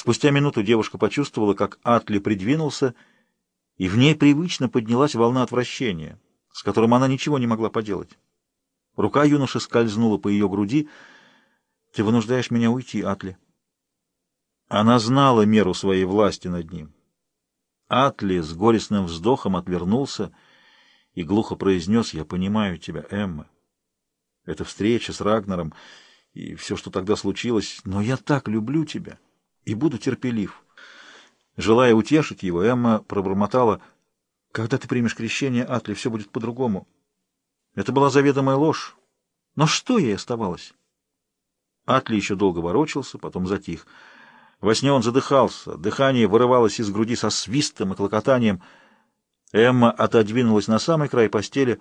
Спустя минуту девушка почувствовала, как Атли придвинулся, и в ней привычно поднялась волна отвращения, с которым она ничего не могла поделать. Рука юноши скользнула по ее груди. «Ты вынуждаешь меня уйти, Атли». Она знала меру своей власти над ним. Атли с горестным вздохом отвернулся и глухо произнес «Я понимаю тебя, Эмма. Эта встреча с Рагнером и все, что тогда случилось, но я так люблю тебя и буду терпелив». Желая утешить его, Эмма пробормотала «Когда ты примешь крещение, Атли, все будет по-другому». Это была заведомая ложь. Но что ей оставалось? Атли еще долго ворочался, потом затих. Во сне он задыхался, дыхание вырывалось из груди со свистом и клокотанием. Эмма отодвинулась на самый край постели,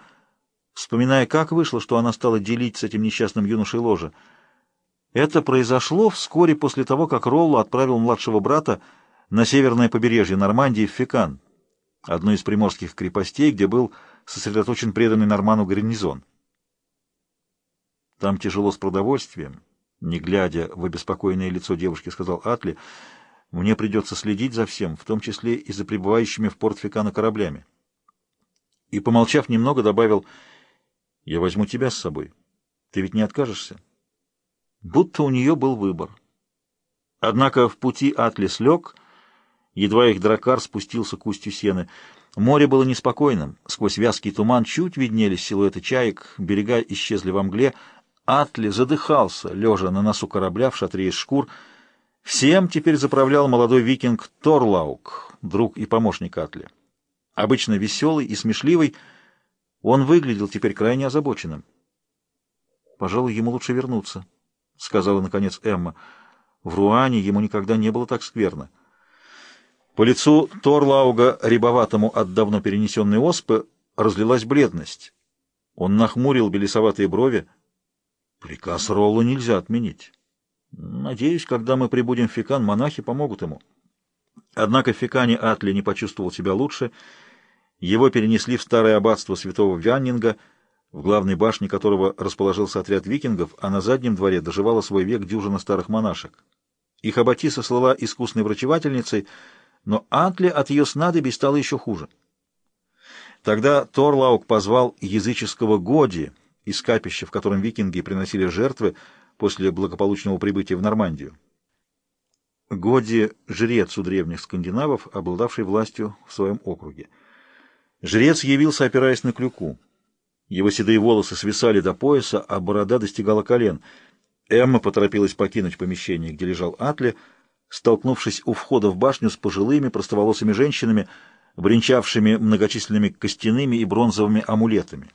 вспоминая, как вышло, что она стала делить с этим несчастным юношей ложе. Это произошло вскоре после того, как Роллу отправил младшего брата на северное побережье Нормандии в Фекан, одну из приморских крепостей, где был сосредоточен преданный Норману гарнизон. Там тяжело с продовольствием. Не глядя в обеспокоенное лицо девушки, сказал Атли, «Мне придется следить за всем, в том числе и за прибывающими в порт Фекана кораблями». И, помолчав немного, добавил, «Я возьму тебя с собой. Ты ведь не откажешься?» Будто у нее был выбор. Однако в пути Атли слег, едва их дракар спустился к устью сены. Море было неспокойным, сквозь вязкий туман чуть виднелись силуэты чаек, берега исчезли во мгле, Атли задыхался, лежа на носу корабля в шатре из шкур. Всем теперь заправлял молодой викинг Торлаук, друг и помощник Атли. Обычно веселый и смешливый, он выглядел теперь крайне озабоченным. «Пожалуй, ему лучше вернуться», — сказала, наконец, Эмма. «В Руане ему никогда не было так скверно». По лицу Торлауга, рябоватому от давно перенесенной оспы, разлилась бледность. Он нахмурил белесоватые брови, Приказ Ролла нельзя отменить. Надеюсь, когда мы прибудем в Фекан, монахи помогут ему. Однако в Фекане Атли не почувствовал себя лучше. Его перенесли в старое аббатство святого Вяннинга, в главной башне которого расположился отряд викингов, а на заднем дворе доживала свой век дюжина старых монашек. Их Аббатиса слыла искусной врачевательницей, но Атли от ее снадобий стало еще хуже. Тогда Торлаук позвал языческого Годи, из капища, в котором викинги приносили жертвы после благополучного прибытия в Нормандию. Годи — жрец у древних скандинавов, обладавший властью в своем округе. Жрец явился, опираясь на клюку. Его седые волосы свисали до пояса, а борода достигала колен. Эмма поторопилась покинуть помещение, где лежал Атли, столкнувшись у входа в башню с пожилыми простоволосыми женщинами, бренчавшими многочисленными костяными и бронзовыми амулетами.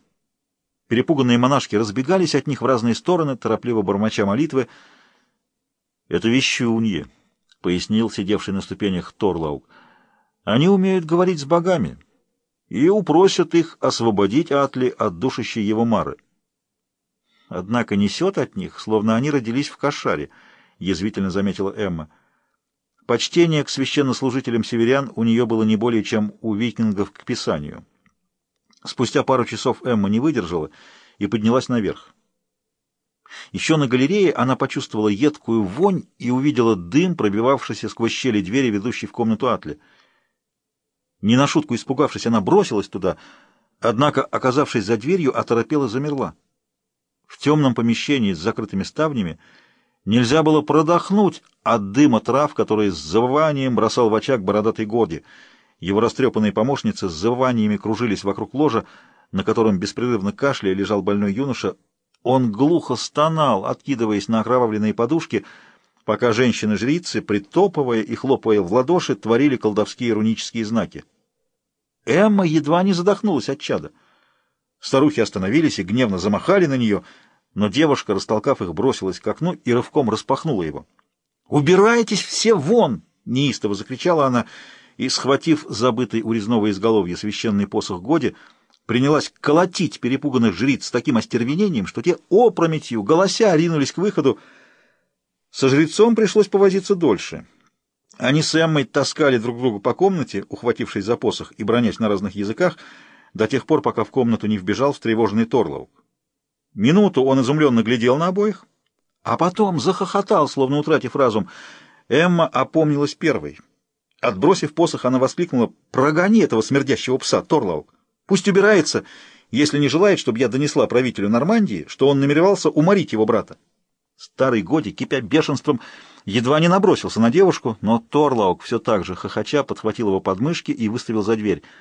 Перепуганные монашки разбегались от них в разные стороны, торопливо бормоча молитвы. «Это вещуньи», — пояснил сидевший на ступенях Торлаук. «Они умеют говорить с богами и упросят их освободить Атли от душащей его Мары. Однако несет от них, словно они родились в Кашаре», — язвительно заметила Эмма. Почтение к священнослужителям северян у нее было не более, чем у викингов к Писанию. Спустя пару часов Эмма не выдержала и поднялась наверх. Еще на галерее она почувствовала едкую вонь и увидела дым, пробивавшийся сквозь щели двери, ведущей в комнату Атли. Не на шутку испугавшись, она бросилась туда, однако, оказавшись за дверью, оторопела замерла. В темном помещении с закрытыми ставнями нельзя было продохнуть от дыма трав, которые с завыванием бросал в очаг бородатый Горди — его растрепанные помощницы с завываниями кружились вокруг ложа, на котором беспрерывно кашляя лежал больной юноша. Он глухо стонал, откидываясь на окровавленные подушки, пока женщины-жрицы, притопывая и хлопая в ладоши, творили колдовские рунические знаки. Эмма едва не задохнулась от чада. Старухи остановились и гневно замахали на нее, но девушка, растолкав их, бросилась к окну и рывком распахнула его. «Убирайтесь все вон!» — неистово закричала она — и, схватив забытый у резного изголовья священный посох Годи, принялась колотить перепуганных жриц с таким остервенением, что те опрометью, голося, ринулись к выходу. Со жрецом пришлось повозиться дольше. Они с Эммой таскали друг друга по комнате, ухватившись за посох и бронясь на разных языках, до тех пор, пока в комнату не вбежал встревоженный Торлоук. Минуту он изумленно глядел на обоих, а потом захохотал, словно утратив разум — Эмма опомнилась первой. Отбросив посох, она воскликнула «Прогони этого смердящего пса, Торлаук! Пусть убирается, если не желает, чтобы я донесла правителю Нормандии, что он намеревался уморить его брата». Старый Годи, кипя бешенством, едва не набросился на девушку, но Торлаук все так же хохоча подхватил его подмышки и выставил за дверь —